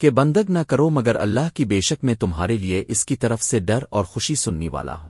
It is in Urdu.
کہ بندگ نہ کرو مگر اللہ کی بے شک میں تمہارے لیے اس کی طرف سے ڈر اور خوشی سننی والا ہوں۔